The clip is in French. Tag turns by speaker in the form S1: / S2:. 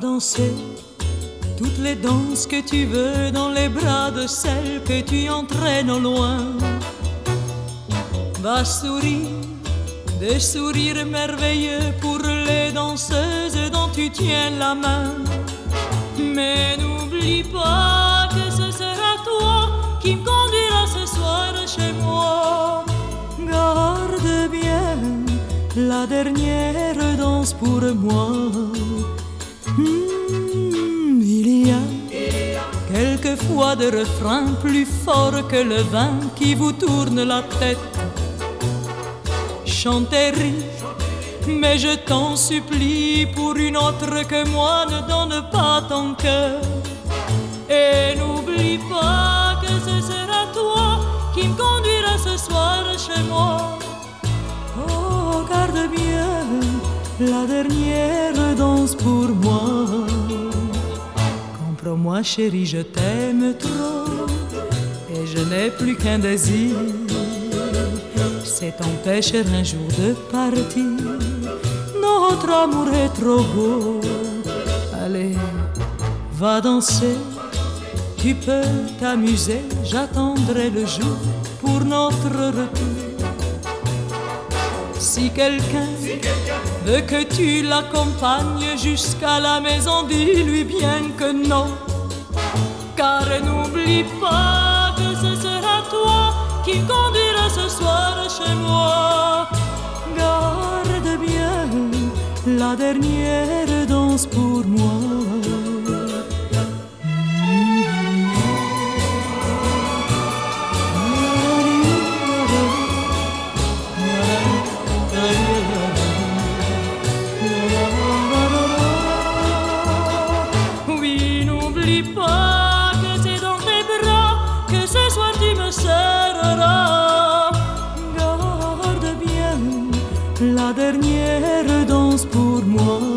S1: Danser toutes les danses que tu veux dans les bras de celle que tu entraînes au loin. Va sourire des sourires merveilleux pour les danseuses dont tu tiens la main. Mais n'oublie pas que ce sera toi qui me conduira ce soir chez moi. Garde bien la dernière danse pour moi. Quelquefois des refrains plus forts que le vin qui vous tourne la tête. Chantez, mais je t'en supplie, pour une autre que moi, ne donne pas ton cœur. Et n'oublie pas que ce sera toi qui me conduira ce soir chez moi. Oh, garde bien la dernière danse pour Comprends-moi, chérie, je t'aime trop, et je n'ai plus qu'un désir c'est t'empêcher un jour de partir. Notre amour est trop beau. Allez, va danser. Tu peux t'amuser. J'attendrai le jour pour notre retour. Si quelqu'un veut que tu l'accompagnes jusqu'à la maison, dis-lui bien que non. Car n'oublie pas que ce sera toi qui conduira ce soir chez moi. Garde bien la dernière danse pour moi. la dernière danse pour moi.